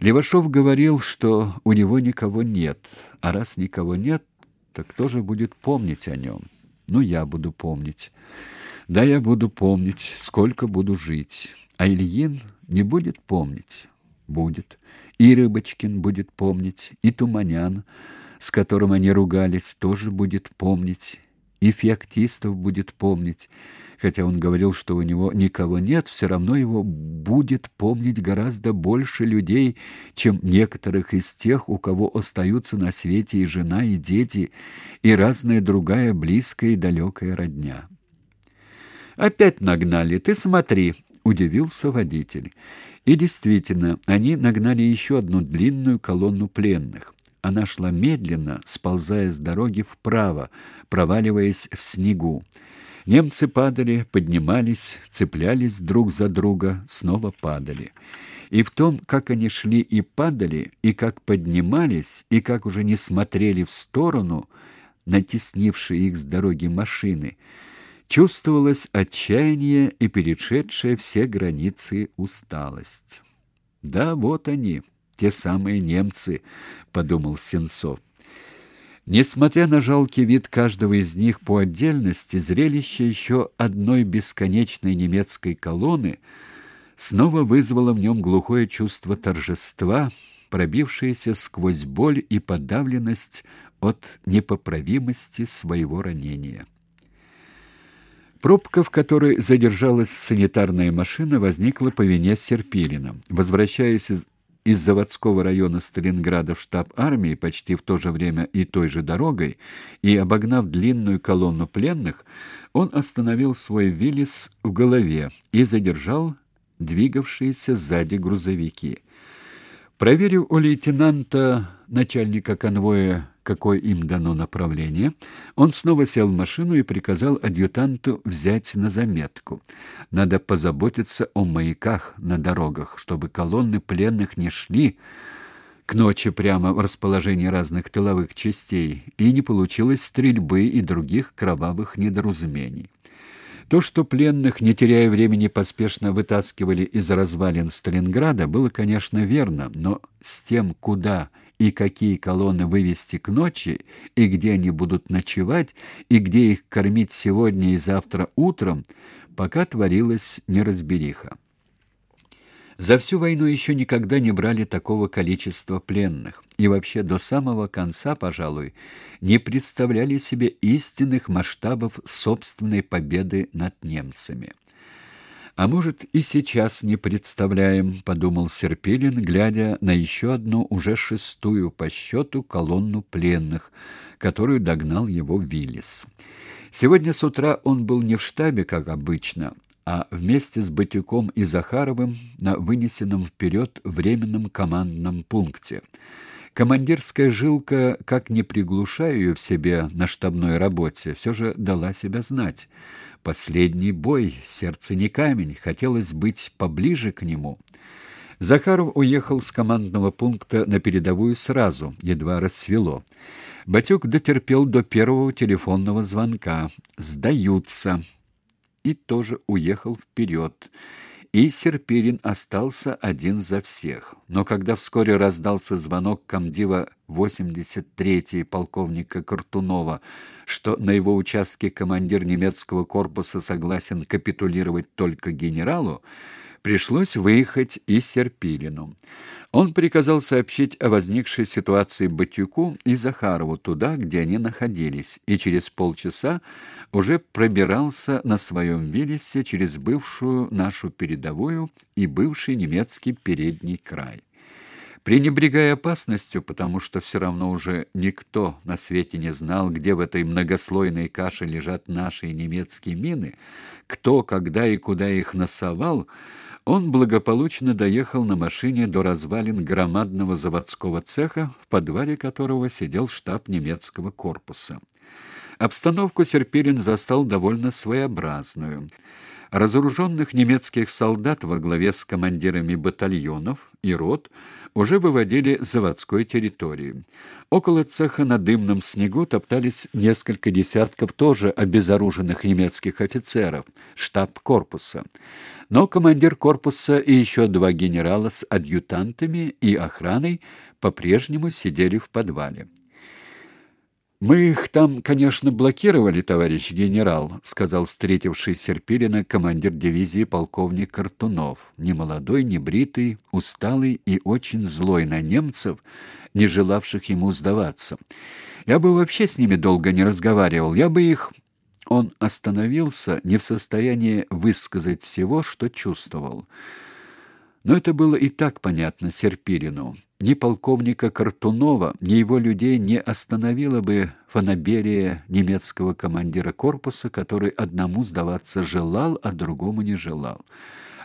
Левашов говорил, что у него никого нет, а раз никого нет, так кто же будет помнить о нем? Ну, я буду помнить. Да, я буду помнить, сколько буду жить. А Ильин не будет помнить? Будет. И Рыбочкин будет помнить, и Туманян, с которым они ругались, тоже будет помнить, и Феоктистов будет помнить. Хотя он говорил, что у него никого нет, все равно его будет помнить гораздо больше людей, чем некоторых из тех, у кого остаются на свете и жена, и дети, и разная другая близкая и далекая родня. Опять нагнали. Ты смотри, удивился водитель. И действительно, они нагнали еще одну длинную колонну пленных. Она шла медленно, сползая с дороги вправо, проваливаясь в снегу. Немцы падали, поднимались, цеплялись друг за друга, снова падали. И в том, как они шли и падали, и как поднимались, и как уже не смотрели в сторону, натеснившие их с дороги машины, чувствовалось отчаяние и перешедшая все границы усталость. Да, вот они, те самые немцы, подумал Сенцов. Несмотря на жалкий вид каждого из них по отдельности, зрелище еще одной бесконечной немецкой колонны снова вызвало в нем глухое чувство торжества, пробившееся сквозь боль и подавленность от непоправимости своего ранения. Пробка, в которой задержалась санитарная машина, возникла по вине Серпилина. Возвращаясь из, из заводского района Сталинграда в штаб армии почти в то же время и той же дорогой, и обогнав длинную колонну пленных, он остановил свой Виллис в голове и задержал двигавшиеся сзади грузовики. Проверив у лейтенанта начальника конвоя какое им дано направление, он снова сел в машину и приказал адъютанту взять на заметку. Надо позаботиться о маяках на дорогах, чтобы колонны пленных не шли к ночи прямо в расположении разных тыловых частей, и не получилось стрельбы и других кровавых недоразумений. То, что пленных, не теряя времени, поспешно вытаскивали из развалин Сталинграда, было, конечно, верно, но с тем, куда и какие колонны вывести к ночи, и где они будут ночевать, и где их кормить сегодня и завтра утром, пока творилась неразбериха. За всю войну еще никогда не брали такого количества пленных, и вообще до самого конца, пожалуй, не представляли себе истинных масштабов собственной победы над немцами. А может, и сейчас не представляем, подумал Серпилин, глядя на еще одну уже шестую по счету колонну пленных, которую догнал его Виллис. Сегодня с утра он был не в штабе, как обычно, а вместе с Батюком и Захаровым на вынесенном вперед временном командном пункте. Командирская жилка, как не приглушая ее в себе на штабной работе, все же дала себя знать. Последний бой, сердце не камень, хотелось быть поближе к нему. Захаров уехал с командного пункта на передовую сразу, едва рассвело. Батюк дотерпел до первого телефонного звонка. «Сдаются!» И тоже уехал вперед и Серпирин остался один за всех. Но когда вскоре раздался звонок комдива 83-й полковника Картунова, что на его участке командир немецкого корпуса согласен капитулировать только генералу, пришлось выехать и Серпилину. Он приказал сообщить о возникшей ситуации Батюку и Захарову туда, где они находились, и через полчаса уже пробирался на своем Виллисе через бывшую нашу передовую и бывший немецкий передний край. Пренебрегая опасностью, потому что все равно уже никто на свете не знал, где в этой многослойной каше лежат наши немецкие мины, кто, когда и куда их насовал, он благополучно доехал на машине до развалин громадного заводского цеха, в подвале которого сидел штаб немецкого корпуса. Обстановку Серпилин застал довольно своеобразную. Разоруженных немецких солдат во главе с командирами батальонов и рот уже выводили с заводской территории. Около цеха на дымном снегу топтались несколько десятков тоже обезоруженных немецких офицеров, штаб корпуса. Но командир корпуса и еще два генерала с адъютантами и охраной по-прежнему сидели в подвале. Мы их там, конечно, блокировали, товарищ генерал, сказал встретивший Серпилина командир дивизии полковник Картунов, не молодой, не бритый, усталый и очень злой на немцев, не желавших ему сдаваться. Я бы вообще с ними долго не разговаривал, я бы их Он остановился, не в состоянии высказать всего, что чувствовал. Но это было и так понятно Серпилину. Ни полковника Картунова, ни его людей не остановило бы фанаберия немецкого командира корпуса, который одному сдаваться желал, а другому не желал.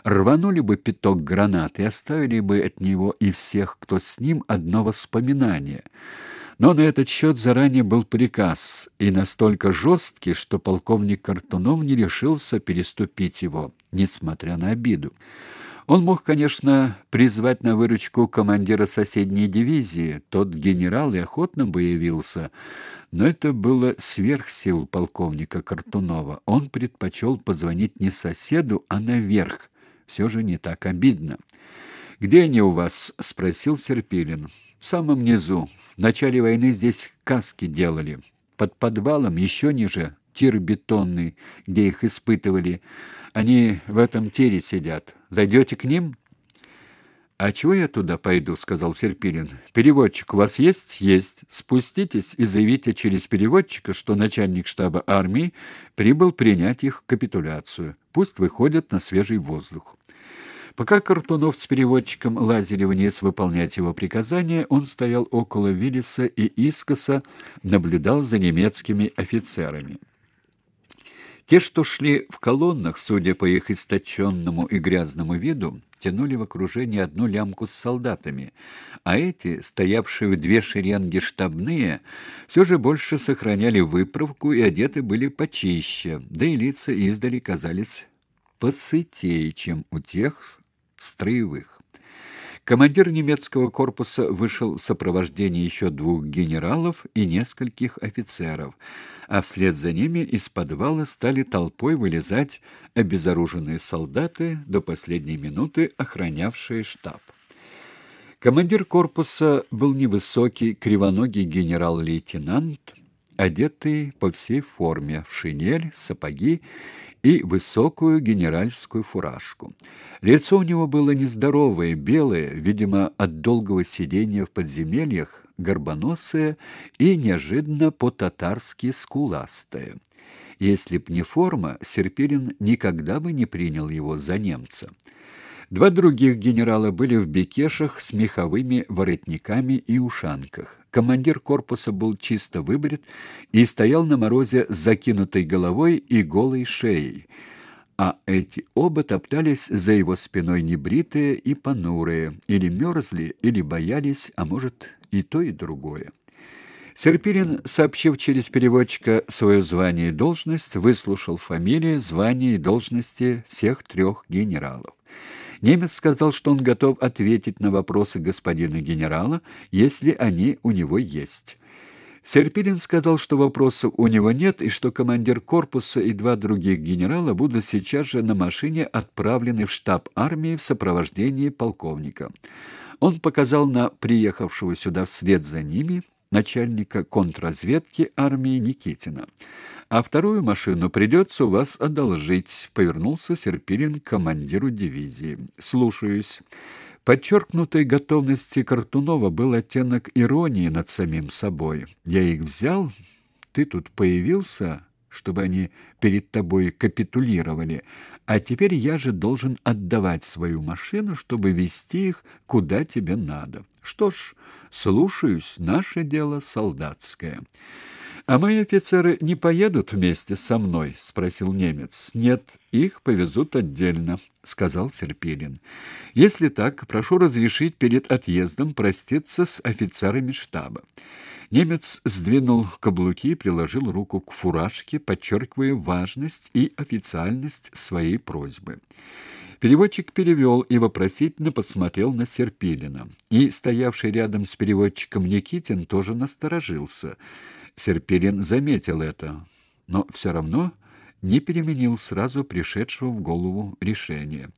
Рванули бы пяток гранат и оставили бы от него и всех, кто с ним, одно воспоминание. Но на этот счет заранее был приказ, и настолько жесткий, что полковник Картунов не решился переступить его, несмотря на обиду. Он мог, конечно, призвать на выручку командира соседней дивизии, тот генерал и охотно бы явился, но это было сверх сил полковника Картунова. Он предпочел позвонить не соседу, а наверх. Все же не так обидно. «Где они у вас?» — спросил Серпилин. «В самом низу. В начале войны здесь каски делали. Под подвалом, еще ниже, тир бетонный, где их испытывали. Они в этом тире сидят. Зайдете к ним? А чего я туда пойду, сказал Серпилин. Переводчик у вас есть? Есть. Спуститесь и заявите через переводчика, что начальник штаба армии прибыл принять их капитуляцию. Пусть выходят на свежий воздух. Пока Картунов с переводчиком лазили вниз выполнять его приказания, он стоял около Виллиса и искоса наблюдал за немецкими офицерами. Те, что шли в колоннах, судя по их источенному и грязному виду, тянули в окружении одну лямку с солдатами, а эти, стоявшие в две шеренги штабные, все же больше сохраняли выправку и одеты были почище, да и лица издали казались посытее, чем у тех строевых. Командир немецкого корпуса вышел в сопровождении еще двух генералов и нескольких офицеров, а вслед за ними из подвала стали толпой вылезать обезоруженные солдаты, до последней минуты охранявшие штаб. Командир корпуса был невысокий, кривоногий генерал-лейтенант, одетый по всей форме в шинель, сапоги и высокую генеральскую фуражку. Лицо у него было нездоровое, белое, видимо, от долгого сидения в подземельях, горбоносое и неожиданно по-татарски скуластое. Если б не форма, Серпилин никогда бы не принял его за немца. Два других генерала были в бекешах с меховыми воротниками и ушанках. Командир корпуса был чисто выбрит и стоял на морозе с закинутой головой и голой шеей, а эти оба топтались за его спиной небритые и понурые, или мерзли, или боялись, а может, и то, и другое. Серпирин, сообщив через переводчика свое звание и должность, выслушал фамилии, звания и должности всех трех генералов. Немец сказал, что он готов ответить на вопросы господина генерала, если они у него есть. Серпилин сказал, что вопросов у него нет и что командир корпуса и два других генерала будут сейчас же на машине отправлены в штаб армии в сопровождении полковника. Он показал на приехавшего сюда вслед за ними начальника контрразведки армии Никитина. А вторую машину придется у вас одолжить, повернулся Серпилин к командиру дивизии. Слушаюсь. Подчеркнутой готовности Картунова был оттенок иронии над самим собой. Я их взял, ты тут появился, чтобы они перед тобой капитулировали, а теперь я же должен отдавать свою машину, чтобы вести их куда тебе надо. Что ж, слушаюсь, наше дело солдатское. «А мои офицеры не поедут вместе со мной?» — спросил немец. «Нет, их повезут отдельно», — сказал Серпилин. «Если так, прошу разрешить перед отъездом проститься с офицерами штаба». Немец сдвинул каблуки и приложил руку к фуражке, подчеркивая важность и официальность своей просьбы. Переводчик перевел и вопросительно посмотрел на Серпилина. И стоявший рядом с переводчиком Никитин тоже насторожился — Серпилин заметил это, но все равно не переменил сразу пришедшего в голову решения.